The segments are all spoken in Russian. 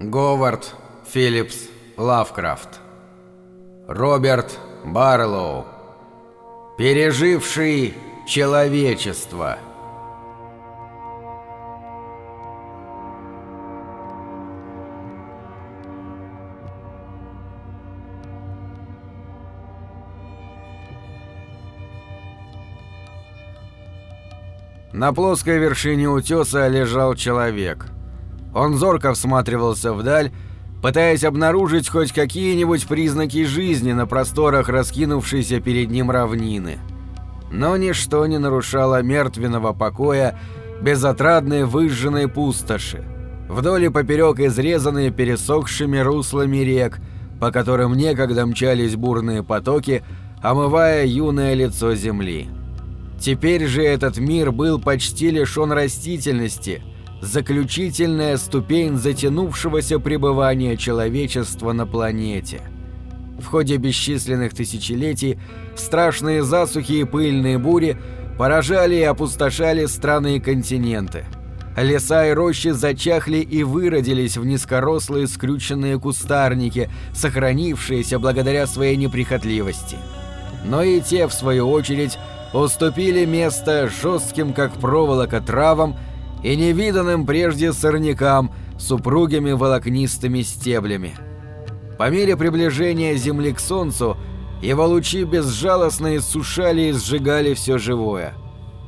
Говард Филлипс Лавкрафт. Роберт Барлоу. Переживший человечество. На плоской вершине утеса лежал человек. Он зорко всматривался вдаль, пытаясь обнаружить хоть какие-нибудь признаки жизни на просторах раскинувшейся перед ним равнины. Но ничто не нарушало мертвенного покоя безотрадной выжженной пустоши, вдоль и поперек изрезанные пересохшими руслами рек, по которым некогда мчались бурные потоки, омывая юное лицо земли. Теперь же этот мир был почти лишен растительности, заключительная ступень затянувшегося пребывания человечества на планете. В ходе бесчисленных тысячелетий страшные засухи и пыльные бури поражали и опустошали страны и континенты. Леса и рощи зачахли и выродились в низкорослые скрюченные кустарники, сохранившиеся благодаря своей неприхотливости. Но и те, в свою очередь, уступили место жестким как проволока травам и невиданным прежде сорнякам с упругими волокнистыми стеблями. По мере приближения Земли к Солнцу его лучи безжалостно иссушали и сжигали все живое.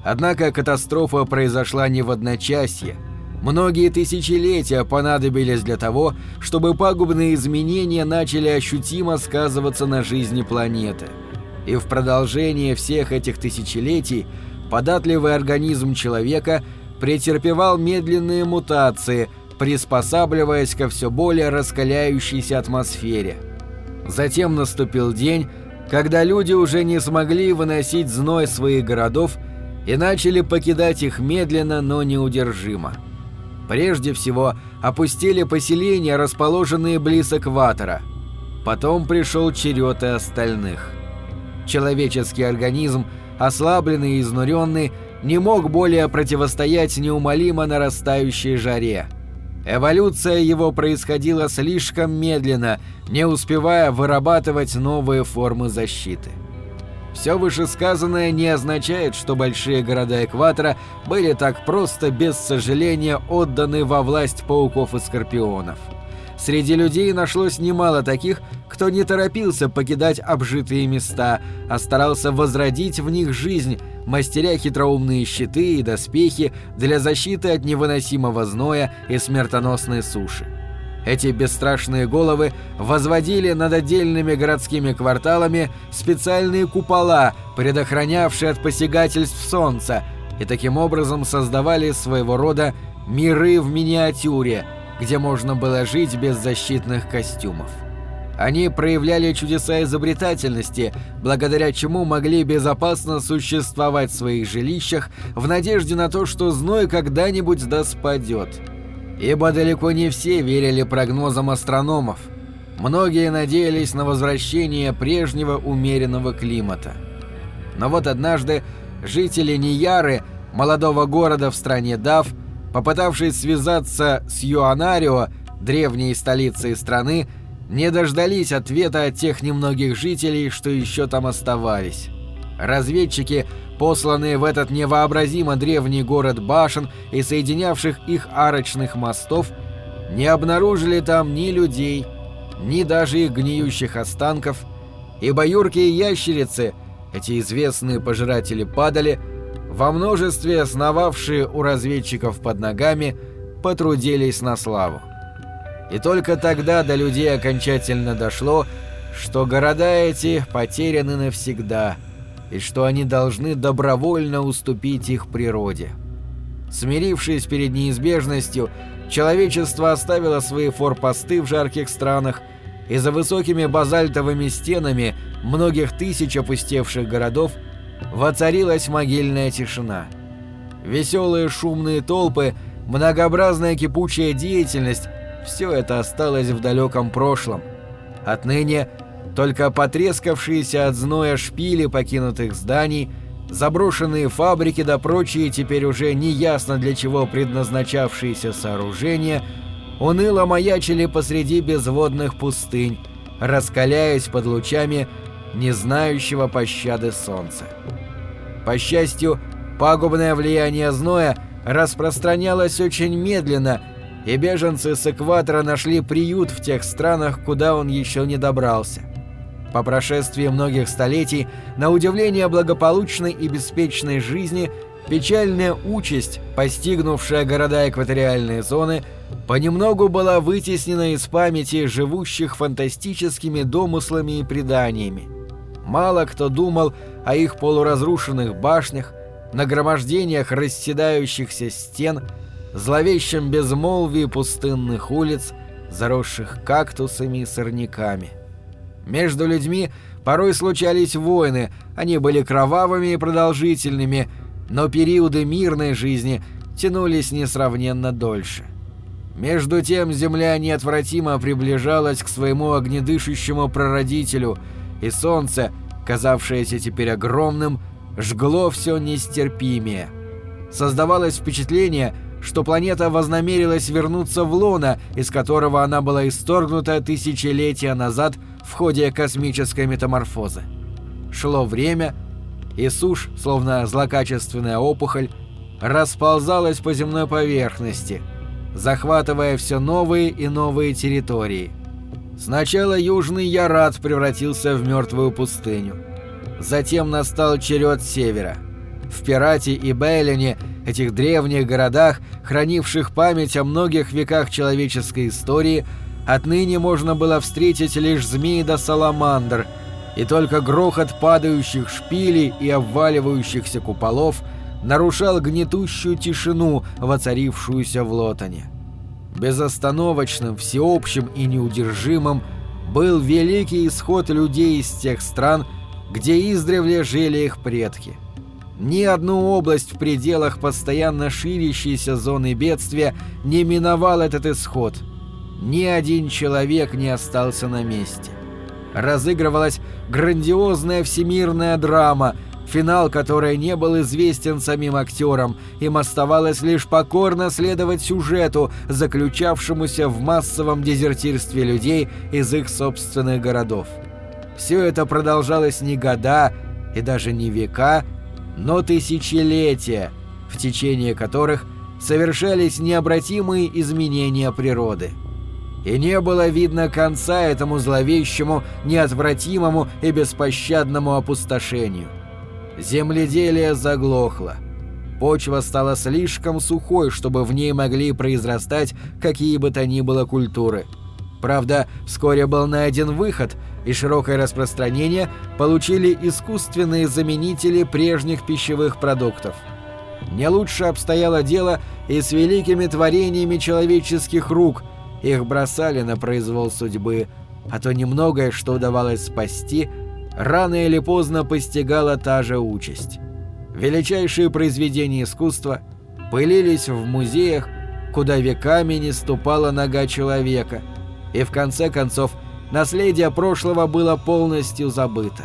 Однако катастрофа произошла не в одночасье. Многие тысячелетия понадобились для того, чтобы пагубные изменения начали ощутимо сказываться на жизни планеты – и в продолжение всех этих тысячелетий податливый организм человека претерпевал медленные мутации, приспосабливаясь ко все более раскаляющейся атмосфере. Затем наступил день, когда люди уже не смогли выносить зной своих городов и начали покидать их медленно, но неудержимо. Прежде всего, опустили поселения, расположенные близ экватора. Потом пришел черед и остальных. Человеческий организм, ослабленный и изнуренный, не мог более противостоять неумолимо нарастающей жаре. Эволюция его происходила слишком медленно, не успевая вырабатывать новые формы защиты. Все вышесказанное не означает, что большие города Экватора были так просто, без сожаления, отданы во власть пауков и скорпионов. Среди людей нашлось немало таких, кто не торопился покидать обжитые места, а старался возродить в них жизнь, мастеря хитроумные щиты и доспехи для защиты от невыносимого зноя и смертоносной суши. Эти бесстрашные головы возводили над отдельными городскими кварталами специальные купола, предохранявшие от посягательств солнца, и таким образом создавали своего рода миры в миниатюре – где можно было жить без защитных костюмов. Они проявляли чудеса изобретательности, благодаря чему могли безопасно существовать в своих жилищах в надежде на то, что зной когда-нибудь да спадет. Ибо далеко не все верили прогнозам астрономов. Многие надеялись на возвращение прежнего умеренного климата. Но вот однажды жители Нияры, молодого города в стране Дав, попытавшись связаться с Юанарио, древней столицей страны, не дождались ответа от тех немногих жителей, что еще там оставались. Разведчики, посланные в этот невообразимо древний город башен и соединявших их арочных мостов, не обнаружили там ни людей, ни даже их гниющих останков, ибо юркие ящерицы, эти известные пожиратели падали, во множестве основавшие у разведчиков под ногами, потрудились на славу. И только тогда до людей окончательно дошло, что города эти потеряны навсегда, и что они должны добровольно уступить их природе. Смирившись перед неизбежностью, человечество оставило свои форпосты в жарких странах, и за высокими базальтовыми стенами многих тысяч опустевших городов – воцарилась могильная тишина. Веселые шумные толпы, многообразная кипучая деятельность – все это осталось в далеком прошлом. Отныне только потрескавшиеся от зноя шпили покинутых зданий, заброшенные фабрики да прочие теперь уже неясно для чего предназначавшиеся сооружения уныло маячили посреди безводных пустынь, раскаляясь под лучами не знающего пощады солнца. По счастью, пагубное влияние зноя распространялось очень медленно, и беженцы с экватора нашли приют в тех странах, куда он еще не добрался. По прошествии многих столетий, на удивление благополучной и беспечной жизни, печальная участь, постигнувшая города экваториальной зоны, понемногу была вытеснена из памяти живущих фантастическими домыслами и преданиями. Мало кто думал о их полуразрушенных башнях, нагромождениях расседающихся стен, зловещем безмолвии пустынных улиц, заросших кактусами и сорняками. Между людьми порой случались войны, они были кровавыми и продолжительными, но периоды мирной жизни тянулись несравненно дольше. Между тем земля неотвратимо приближалась к своему огнедышащему прародителю, и солнце, казавшееся теперь огромным, жгло все нестерпимее. Создавалось впечатление, что планета вознамерилась вернуться в лоно, из которого она была исторгнута тысячелетия назад в ходе космической метаморфозы. Шло время, и сушь, словно злокачественная опухоль, расползалась по земной поверхности, захватывая все новые и новые территории. Сначала Южный Ярат превратился в мертвую пустыню. Затем настал черед Севера. В Пирате и Бейлине, этих древних городах, хранивших память о многих веках человеческой истории, отныне можно было встретить лишь змей да саламандр, и только грохот падающих шпилей и обваливающихся куполов нарушал гнетущую тишину, воцарившуюся в Лотане. Безостановочным, всеобщим и неудержимым был великий исход людей из тех стран, где издревле жили их предки. Ни одну область в пределах постоянно ширящейся зоны бедствия не миновал этот исход. Ни один человек не остался на месте. Разыгрывалась грандиозная всемирная драма, финал которой не был известен самим актерам, им оставалось лишь покорно следовать сюжету, заключавшемуся в массовом дезертирстве людей из их собственных городов. Все это продолжалось не года и даже не века, но тысячелетия, в течение которых совершались необратимые изменения природы. И не было видно конца этому зловещему, неотвратимому и беспощадному опустошению. Земледелие заглохло. Почва стала слишком сухой, чтобы в ней могли произрастать какие бы то ни было культуры. Правда, вскоре был найден выход – и широкое распространение получили искусственные заменители прежних пищевых продуктов. Не лучше обстояло дело и с великими творениями человеческих рук, их бросали на произвол судьбы, а то немногое, что удавалось спасти, рано или поздно постигала та же участь. Величайшие произведения искусства пылились в музеях, куда веками не ступала нога человека, и в конце концов – наследие прошлого было полностью забыто.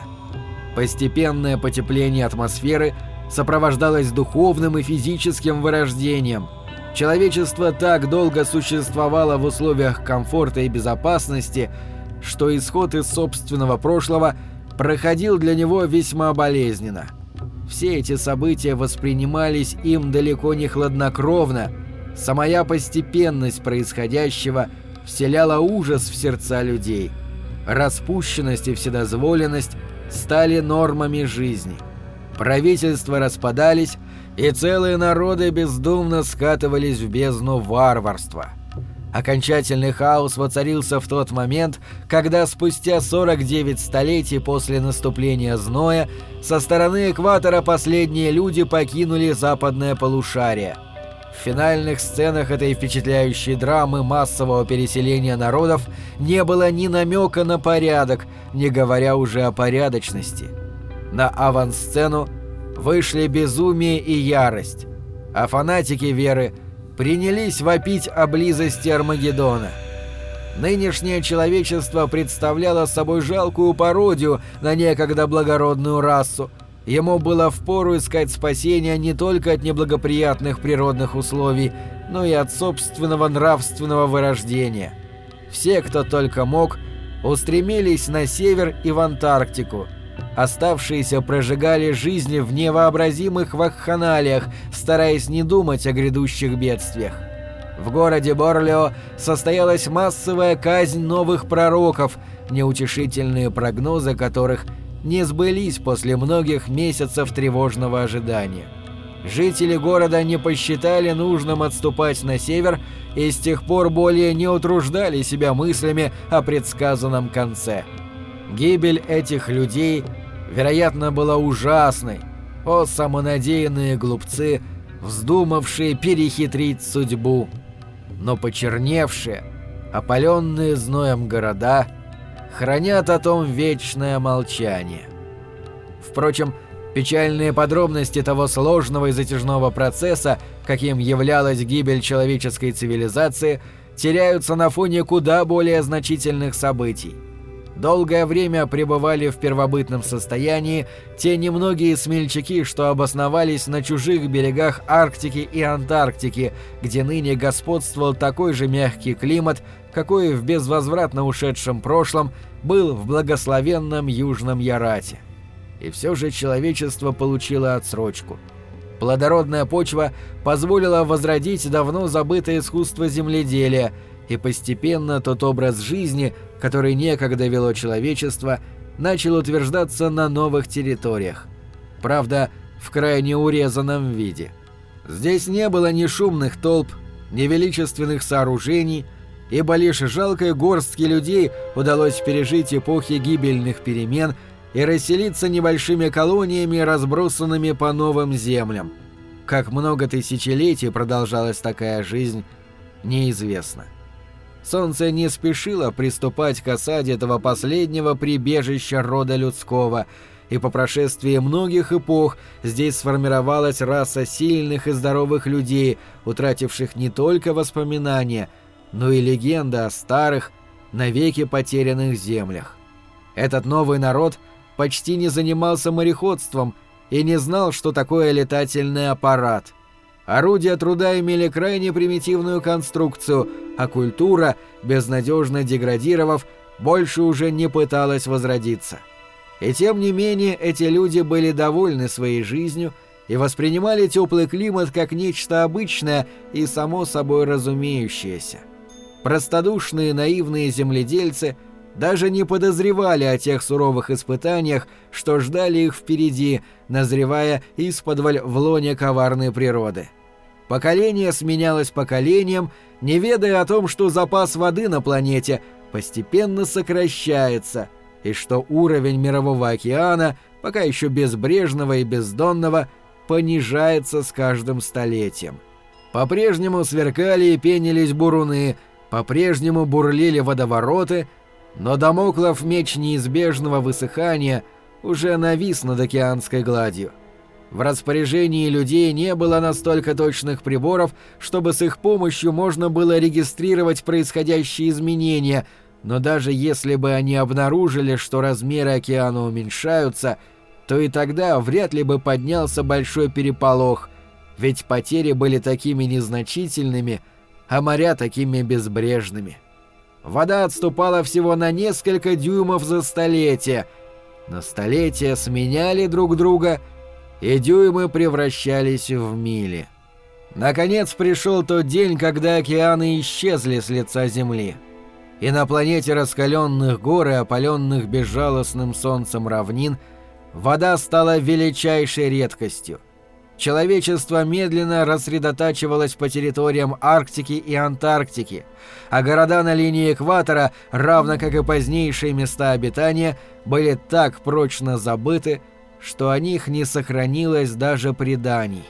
Постепенное потепление атмосферы сопровождалось духовным и физическим вырождением. Человечество так долго существовало в условиях комфорта и безопасности, что исход из собственного прошлого проходил для него весьма болезненно. Все эти события воспринимались им далеко не хладнокровно, самая постепенность происходящего – вселяла ужас в сердца людей. Распущенность и вседозволенность стали нормами жизни. Правительства распадались, и целые народы бездумно скатывались в бездну варварства. Окончательный хаос воцарился в тот момент, когда спустя 49 столетий после наступления зноя со стороны экватора последние люди покинули западное полушарие – в финальных сценах этой впечатляющей драмы массового переселения народов не было ни намека на порядок, не говоря уже о порядочности. На авансцену вышли безумие и ярость, а фанатики веры принялись вопить о близости Армагеддона. Нынешнее человечество представляло собой жалкую пародию на некогда благородную расу – Ему было впору искать спасения не только от неблагоприятных природных условий, но и от собственного нравственного вырождения. Все, кто только мог, устремились на север и в Антарктику. Оставшиеся прожигали жизни в невообразимых вакханалиях, стараясь не думать о грядущих бедствиях. В городе Борлео состоялась массовая казнь новых пророков, неутешительные прогнозы которых не сбылись после многих месяцев тревожного ожидания. Жители города не посчитали нужным отступать на север и с тех пор более не утруждали себя мыслями о предсказанном конце. Гибель этих людей, вероятно, была ужасной. О, самонадеянные глупцы, вздумавшие перехитрить судьбу! но почерневшие, опаленные зноем города хранят о том вечное молчание. Впрочем, печальные подробности того сложного и затяжного процесса, каким являлась гибель человеческой цивилизации, теряются на фоне куда более значительных событий долгое время пребывали в первобытном состоянии те немногие смельчаки, что обосновались на чужих берегах Арктики и Антарктики, где ныне господствовал такой же мягкий климат, какой в безвозвратно ушедшем прошлом был в благословенном Южном Ярате. И все же человечество получило отсрочку. Плодородная почва позволила возродить давно забытое искусство земледелия, и постепенно тот образ жизни – который некогда вело человечество, начал утверждаться на новых территориях. Правда, в крайне урезанном виде. Здесь не было ни шумных толп, ни величественных сооружений, ибо лишь жалкой горстки людей удалось пережить эпохи гибельных перемен и расселиться небольшими колониями, разбросанными по новым землям. Как много тысячелетий продолжалась такая жизнь, неизвестно. Солнце не спешило приступать к осаде этого последнего прибежища рода людского, и по прошествии многих эпох здесь сформировалась раса сильных и здоровых людей, утративших не только воспоминания, но и легенды о старых, навеки потерянных землях. Этот новый народ почти не занимался мореходством и не знал, что такое летательный аппарат – Орудия труда имели крайне примитивную конструкцию, а культура, безнадежно деградировав, больше уже не пыталась возродиться. И тем не менее эти люди были довольны своей жизнью и воспринимали теплый климат как нечто обычное и само собой разумеющееся. Простодушные наивные земледельцы даже не подозревали о тех суровых испытаниях, что ждали их впереди, назревая из-под в лоне коварной природы. Поколение сменялось поколением, не ведая о том, что запас воды на планете постепенно сокращается, и что уровень Мирового океана, пока еще безбрежного и бездонного, понижается с каждым столетием. По-прежнему сверкали и пенились буруны, по-прежнему бурлили водовороты, но домоклов меч неизбежного высыхания уже навис над океанской гладью. В распоряжении людей не было настолько точных приборов, чтобы с их помощью можно было регистрировать происходящие изменения, но даже если бы они обнаружили, что размеры океана уменьшаются, то и тогда вряд ли бы поднялся большой переполох, ведь потери были такими незначительными, а моря такими безбрежными. Вода отступала всего на несколько дюймов за столетие, но столетия сменяли друг друга — и дюймы превращались в мили. Наконец пришел тот день, когда океаны исчезли с лица Земли. И на планете раскаленных гор и опаленных безжалостным солнцем равнин вода стала величайшей редкостью. Человечество медленно рассредотачивалось по территориям Арктики и Антарктики, а города на линии экватора, равно как и позднейшие места обитания, были так прочно забыты, что о них не сохранилось даже преданий.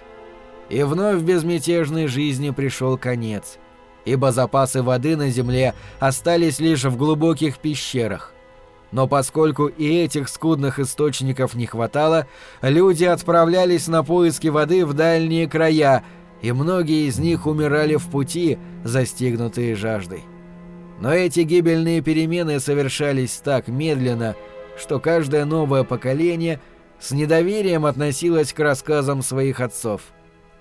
И вновь безмятежной жизни пришел конец, ибо запасы воды на земле остались лишь в глубоких пещерах. Но поскольку и этих скудных источников не хватало, люди отправлялись на поиски воды в дальние края, и многие из них умирали в пути, застигнутые жаждой. Но эти гибельные перемены совершались так медленно, что каждое новое поколение – с недоверием относилась к рассказам своих отцов.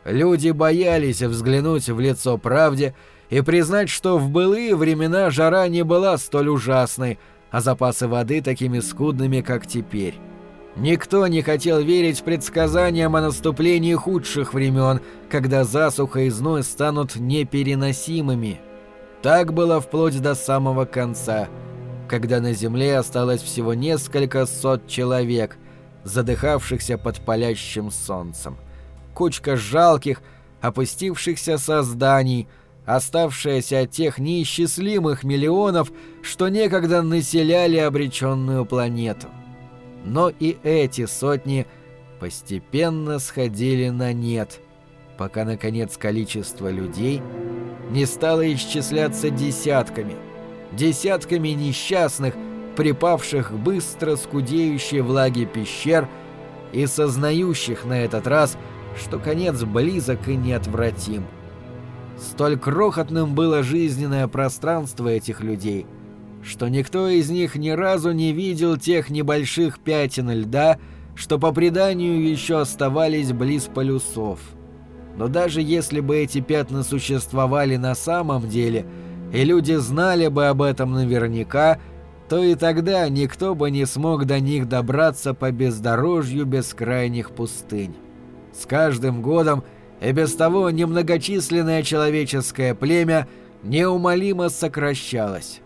Люди боялись взглянуть в лицо правде и признать, что в былые времена жара не была столь ужасной, а запасы воды такими скудными, как теперь. Никто не хотел верить предсказаниям о наступлении худших времен, когда засуха и зной станут непереносимыми. Так было вплоть до самого конца, когда на земле осталось всего несколько сот человек, задыхавшихся под палящим солнцем. Кучка жалких, опустившихся созданий, оставшаяся от тех неисчислимых миллионов, что некогда населяли обреченную планету. Но и эти сотни постепенно сходили на нет, пока, наконец, количество людей не стало исчисляться десятками, десятками несчастных, припавших к быстро скудеющей влаге пещер и сознающих на этот раз, что конец близок и неотвратим. Столь крохотным было жизненное пространство этих людей — что никто из них ни разу не видел тех небольших пятен льда, что по преданию еще оставались близ полюсов. Но даже если бы эти пятна существовали на самом деле, и люди знали бы об этом наверняка, то и тогда никто бы не смог до них добраться по бездорожью бескрайних пустынь. С каждым годом и без того немногочисленное человеческое племя неумолимо сокращалось.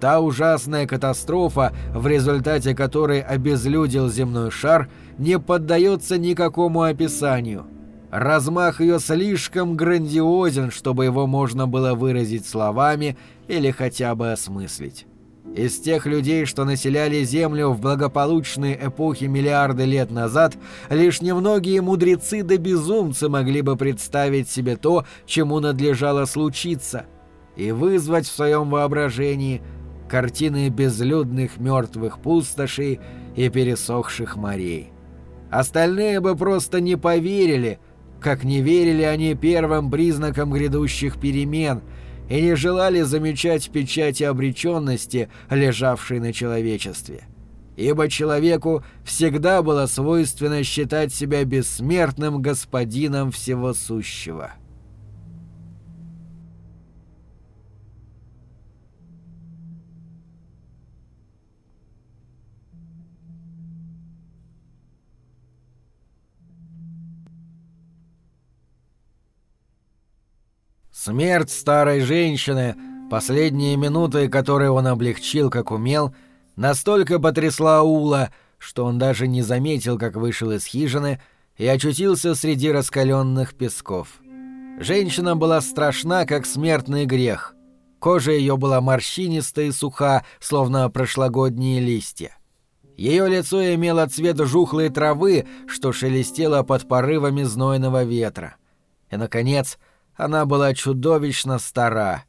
Та ужасная катастрофа, в результате которой обезлюдил земной шар, не поддается никакому описанию. Размах ее слишком грандиозен, чтобы его можно было выразить словами или хотя бы осмыслить. Из тех людей, что населяли Землю в благополучные эпохи миллиарды лет назад, лишь немногие мудрецы да безумцы могли бы представить себе то, чему надлежало случиться, и вызвать в своем воображении – картины безлюдных мертвых пустошей и пересохших морей. Остальные бы просто не поверили, как не верили они первым признакам грядущих перемен и не желали замечать печати обреченности, лежавшей на человечестве. Ибо человеку всегда было свойственно считать себя бессмертным господином всего сущего. — Смерть старой женщины, последние минуты, которые он облегчил как умел, настолько потрясла Ула, что он даже не заметил, как вышел из хижины и очутился среди раскаленных песков. Женщина была страшна, как смертный грех. Кожа ее была морщинистая и суха, словно прошлогодние листья. Ее лицо имело цвет жухлой травы, что шелестело под порывами знойного ветра. И, наконец, — она была чудовищно стара.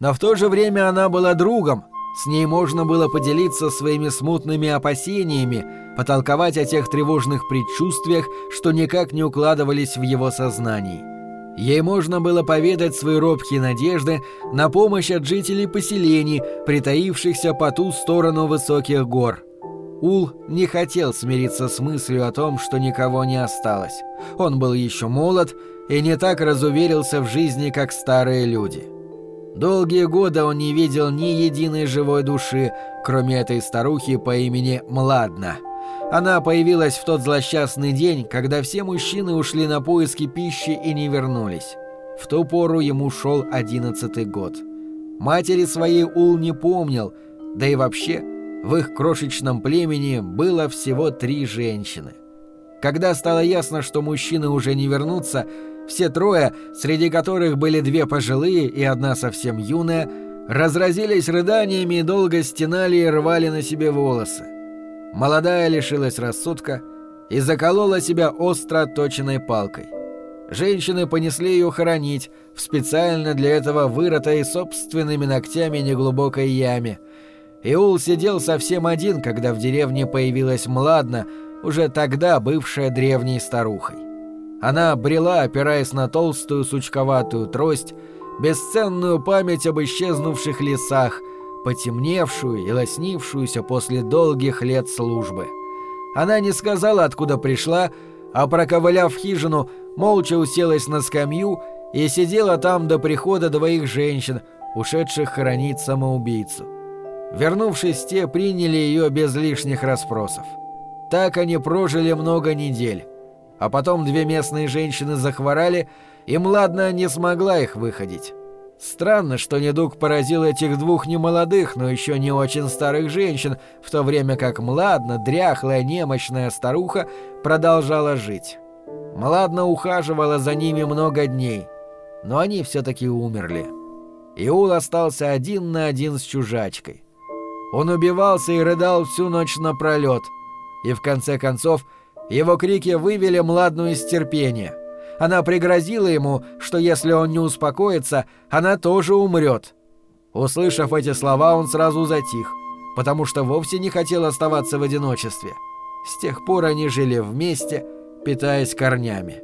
Но в то же время она была другом. С ней можно было поделиться своими смутными опасениями, потолковать о тех тревожных предчувствиях, что никак не укладывались в его сознании. Ей можно было поведать свои робкие надежды на помощь от жителей поселений, притаившихся по ту сторону высоких гор. Ул не хотел смириться с мыслью о том, что никого не осталось. Он был еще молод и не так разуверился в жизни, как старые люди. Долгие годы он не видел ни единой живой души, кроме этой старухи по имени Младна. Она появилась в тот злосчастный день, когда все мужчины ушли на поиски пищи и не вернулись. В ту пору ему шел одиннадцатый год. Матери своей Ул не помнил, да и вообще в их крошечном племени было всего три женщины. Когда стало ясно, что мужчины уже не вернутся, все трое, среди которых были две пожилые и одна совсем юная, разразились рыданиями и долго стенали и рвали на себе волосы. Молодая лишилась рассудка и заколола себя остро отточенной палкой. Женщины понесли ее хоронить в специально для этого вырытой собственными ногтями неглубокой яме. Иул сидел совсем один, когда в деревне появилась Младна, уже тогда бывшая древней старухой. Она брела, опираясь на толстую сучковатую трость, бесценную память об исчезнувших лесах, потемневшую и лоснившуюся после долгих лет службы. Она не сказала, откуда пришла, а проковыляв хижину, молча уселась на скамью и сидела там до прихода двоих женщин, ушедших хоронить самоубийцу. Вернувшись, те приняли ее без лишних расспросов. Так они прожили много недель. А потом две местные женщины захворали, и Младна не смогла их выходить. Странно, что недуг поразил этих двух немолодых, но еще не очень старых женщин, в то время как Младна, дряхлая, немощная старуха, продолжала жить. Младна ухаживала за ними много дней, но они все-таки умерли. Иул остался один на один с чужачкой. Он убивался и рыдал всю ночь напролет, и в конце концов его крики вывели Младну из терпения — она пригрозила ему, что если он не успокоится, она тоже умрет. Услышав эти слова, он сразу затих, потому что вовсе не хотел оставаться в одиночестве. С тех пор они жили вместе, питаясь корнями.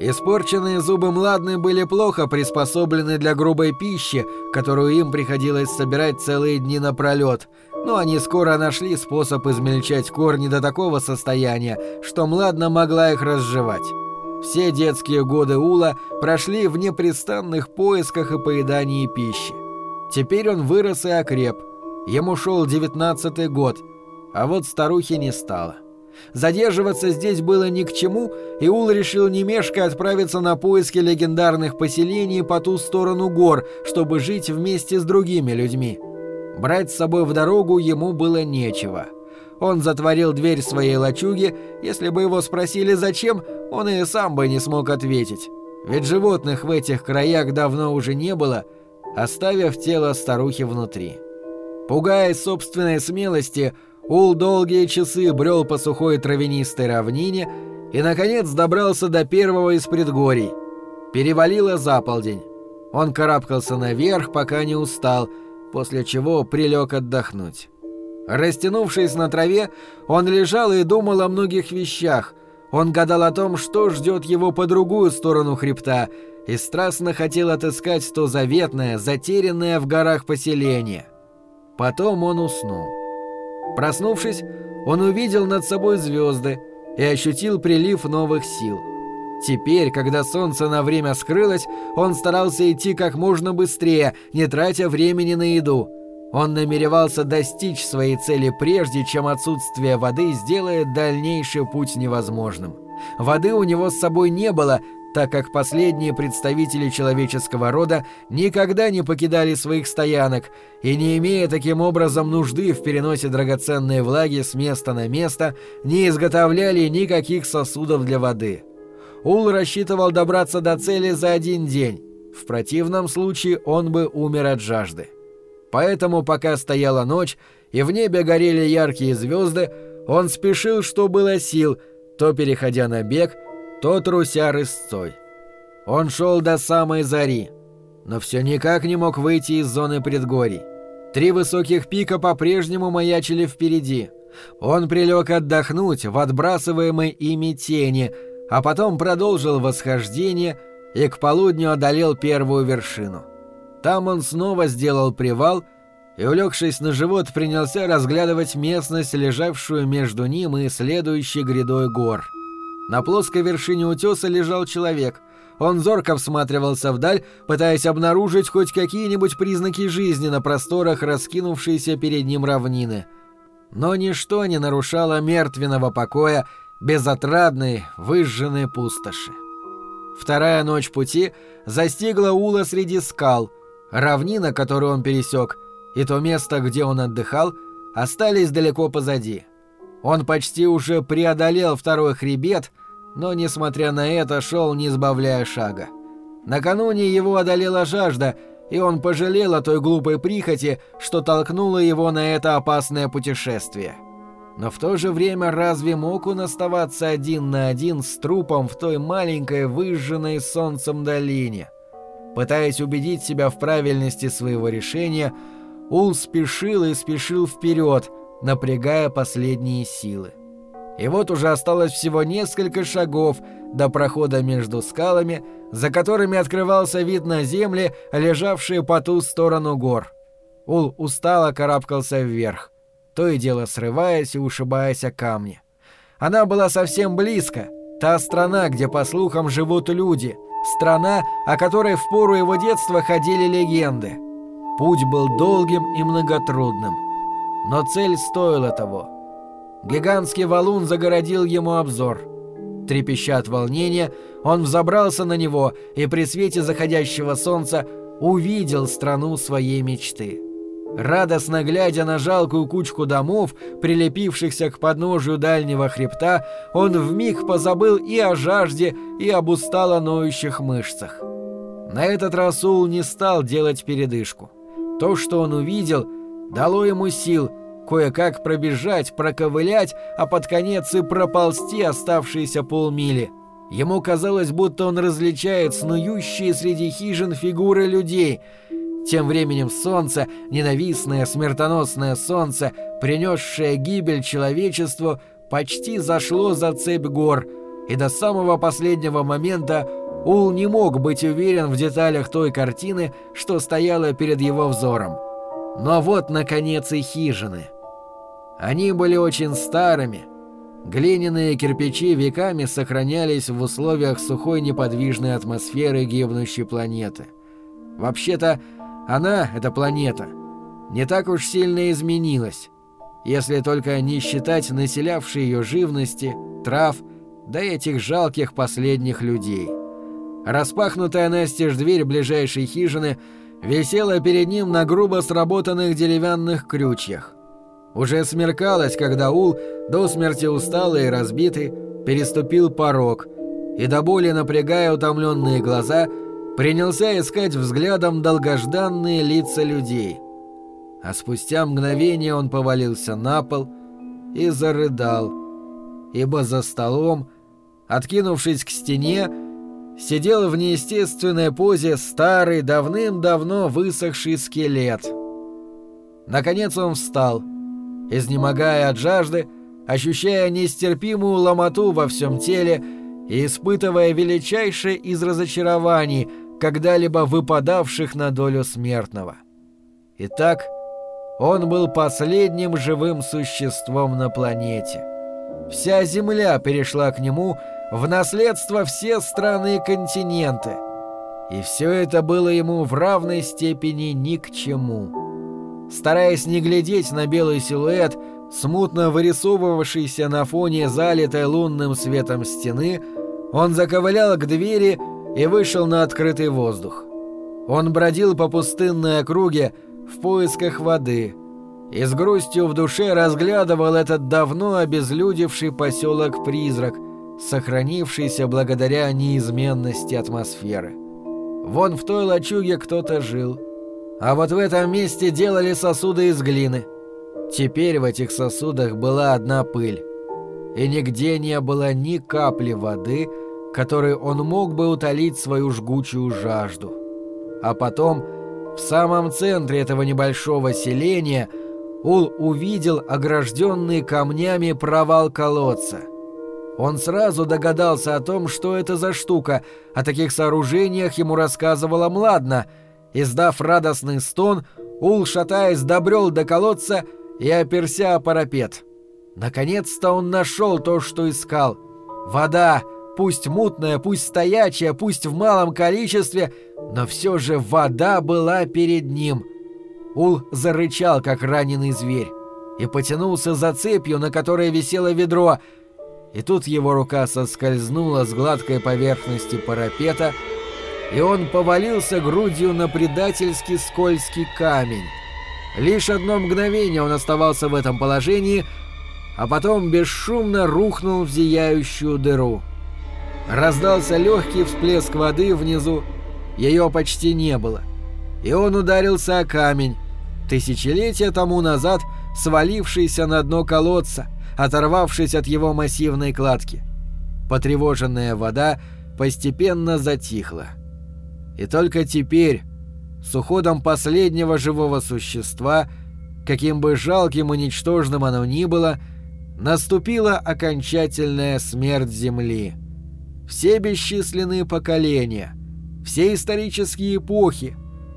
Испорченные зубы Младны были плохо приспособлены для грубой пищи, которую им приходилось собирать целые дни напролет, но они скоро нашли способ измельчать корни до такого состояния, что Младна могла их разжевать. Все детские годы Ула прошли в непрестанных поисках и поедании пищи. Теперь он вырос и окреп. Ему шел девятнадцатый год, а вот старухи не стало. Задерживаться здесь было ни к чему, и Ул решил немешко отправиться на поиски легендарных поселений по ту сторону гор, чтобы жить вместе с другими людьми. Брать с собой в дорогу ему было нечего — он затворил дверь своей лачуги, если бы его спросили зачем, он и сам бы не смог ответить. Ведь животных в этих краях давно уже не было, оставив тело старухи внутри. Пугаясь собственной смелости, Ул долгие часы брел по сухой травянистой равнине и, наконец, добрался до первого из предгорий. Перевалило за полдень. Он карабкался наверх, пока не устал, после чего прилег отдохнуть. Растянувшись на траве, он лежал и думал о многих вещах. Он гадал о том, что ждет его по другую сторону хребта, и страстно хотел отыскать то заветное, затерянное в горах поселение. Потом он уснул. Проснувшись, он увидел над собой звезды и ощутил прилив новых сил. Теперь, когда солнце на время скрылось, он старался идти как можно быстрее, не тратя времени на еду – он намеревался достичь своей цели прежде, чем отсутствие воды сделает дальнейший путь невозможным. Воды у него с собой не было, так как последние представители человеческого рода никогда не покидали своих стоянок и, не имея таким образом нужды в переносе драгоценной влаги с места на место, не изготовляли никаких сосудов для воды. Ул рассчитывал добраться до цели за один день. В противном случае он бы умер от жажды. Поэтому, пока стояла ночь и в небе горели яркие звезды, он спешил, что было сил, то переходя на бег, то труся рысцой. Он шел до самой зари, но все никак не мог выйти из зоны предгорий. Три высоких пика по-прежнему маячили впереди. Он прилег отдохнуть в отбрасываемой ими тени, а потом продолжил восхождение и к полудню одолел первую вершину. Там он снова сделал привал и, улегшись на живот, принялся разглядывать местность, лежавшую между ним и следующей грядой гор. На плоской вершине утеса лежал человек. Он зорко всматривался вдаль, пытаясь обнаружить хоть какие-нибудь признаки жизни на просторах раскинувшейся перед ним равнины. Но ничто не нарушало мертвенного покоя безотрадной, выжженной пустоши. Вторая ночь пути застигла Ула среди скал — Равнина, которую он пересек, и то место, где он отдыхал, остались далеко позади. Он почти уже преодолел второй хребет, но, несмотря на это, шел не сбавляя шага. Накануне его одолела жажда, и он пожалел о той глупой прихоти, что толкнуло его на это опасное путешествие. Но в то же время разве мог он оставаться один на один с трупом в той маленькой выжженной солнцем долине? Пытаясь убедить себя в правильности своего решения, Ул спешил и спешил вперед, напрягая последние силы. И вот уже осталось всего несколько шагов до прохода между скалами, за которыми открывался вид на земли, лежавшие по ту сторону гор. Ул устало карабкался вверх, то и дело срываясь и ушибаясь о камни. Она была совсем близко, Та страна, где, по слухам, живут люди. Страна, о которой в пору его детства ходили легенды. Путь был долгим и многотрудным. Но цель стоила того. Гигантский валун загородил ему обзор. Трепеща от волнения, он взобрался на него и при свете заходящего солнца увидел страну своей мечты. Радостно глядя на жалкую кучку домов, прилепившихся к подножию дальнего хребта, он вмиг позабыл и о жажде, и об устало ноющих мышцах. На этот раз Ул не стал делать передышку. То, что он увидел, дало ему сил кое-как пробежать, проковылять, а под конец и проползти оставшиеся полмили. Ему казалось, будто он различает снующие среди хижин фигуры людей — тем временем солнце, ненавистное смертоносное солнце, принесшее гибель человечеству, почти зашло за цепь гор, и до самого последнего момента Ул не мог быть уверен в деталях той картины, что стояла перед его взором. Но вот, наконец, и хижины. Они были очень старыми. Глиняные кирпичи веками сохранялись в условиях сухой неподвижной атмосферы гибнущей планеты. Вообще-то, она, эта планета, не так уж сильно изменилась, если только не считать населявшей ее живности, трав, да этих жалких последних людей. Распахнутая настежь дверь ближайшей хижины висела перед ним на грубо сработанных деревянных крючьях. Уже смеркалось, когда Ул, до смерти усталый и разбитый, переступил порог и до боли напрягая утомленные глаза, принялся искать взглядом долгожданные лица людей. А спустя мгновение он повалился на пол и зарыдал, ибо за столом, откинувшись к стене, сидел в неестественной позе старый, давным-давно высохший скелет. Наконец он встал, изнемогая от жажды, ощущая нестерпимую ломоту во всем теле и испытывая величайшее из разочарований – когда-либо выпадавших на долю смертного. Итак, он был последним живым существом на планете. Вся Земля перешла к нему в наследство все страны и континенты. И все это было ему в равной степени ни к чему. Стараясь не глядеть на белый силуэт, смутно вырисовывавшийся на фоне залитой лунным светом стены, он заковылял к двери и вышел на открытый воздух. Он бродил по пустынной округе в поисках воды и с грустью в душе разглядывал этот давно обезлюдевший поселок-призрак, сохранившийся благодаря неизменности атмосферы. Вон в той лачуге кто-то жил, а вот в этом месте делали сосуды из глины. Теперь в этих сосудах была одна пыль, и нигде не было ни капли воды, которой он мог бы утолить свою жгучую жажду. А потом, в самом центре этого небольшого селения, Ул увидел огражденный камнями провал колодца. Он сразу догадался о том, что это за штука, о таких сооружениях ему рассказывала Младна. Издав радостный стон, Ул, шатаясь, добрел до колодца и оперся о парапет. Наконец-то он нашел то, что искал. Вода! Пусть мутная, пусть стоячая, пусть в малом количестве, но все же вода была перед ним. Ул зарычал, как раненый зверь, и потянулся за цепью, на которой висело ведро, и тут его рука соскользнула с гладкой поверхности парапета, и он повалился грудью на предательски скользкий камень. Лишь одно мгновение он оставался в этом положении, а потом бесшумно рухнул в зияющую дыру. Раздался легкий всплеск воды внизу. Ее почти не было. И он ударился о камень, тысячелетия тому назад свалившийся на дно колодца, оторвавшись от его массивной кладки. Потревоженная вода постепенно затихла. И только теперь, с уходом последнего живого существа, каким бы жалким и ничтожным оно ни было, наступила окончательная смерть Земли — все бесчисленные поколения, все исторические эпохи,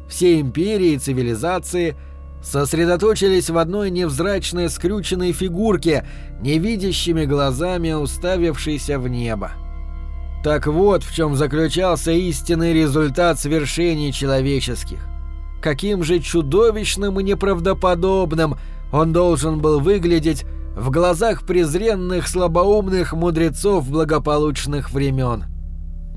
все империи и цивилизации сосредоточились в одной невзрачной скрюченной фигурке, невидящими глазами уставившейся в небо. Так вот в чем заключался истинный результат свершений человеческих. Каким же чудовищным и неправдоподобным он должен был выглядеть в глазах презренных слабоумных мудрецов благополучных времен.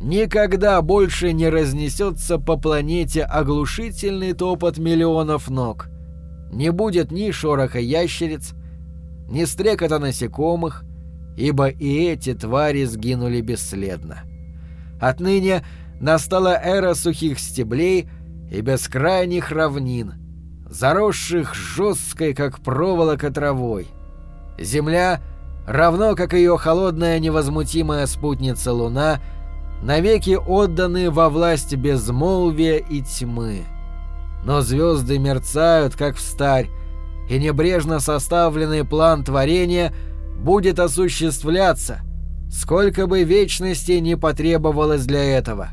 Никогда больше не разнесется по планете оглушительный топот миллионов ног. Не будет ни шороха ящериц, ни стрекота насекомых, ибо и эти твари сгинули бесследно. Отныне настала эра сухих стеблей и бескрайних равнин, заросших жесткой, как проволока травой. Земля, равно как ее холодная невозмутимая спутница Луна, навеки отданы во власть безмолвия и тьмы. Но звезды мерцают, как встарь, и небрежно составленный план творения будет осуществляться, сколько бы вечности не потребовалось для этого.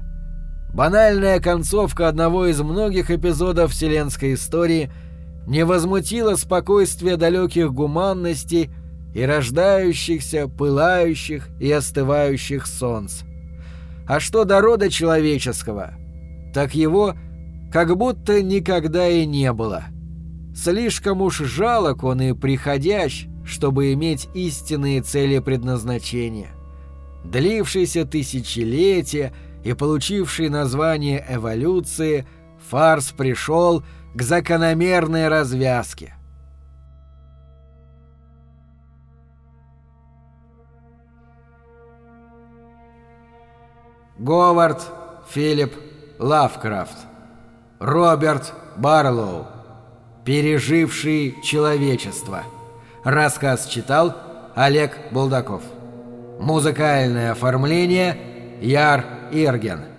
Банальная концовка одного из многих эпизодов вселенской истории не возмутила спокойствие далеких гуманностей и рождающихся, пылающих и остывающих солнц. А что до рода человеческого, так его как будто никогда и не было. Слишком уж жалок он и приходящ, чтобы иметь истинные цели предназначения. Длившийся тысячелетия и получивший название эволюции, фарс пришел к закономерной развязке. Говард Филипп Лавкрафт. Роберт Барлоу. Переживший человечество. Рассказ читал Олег Булдаков. Музыкальное оформление Яр Ирген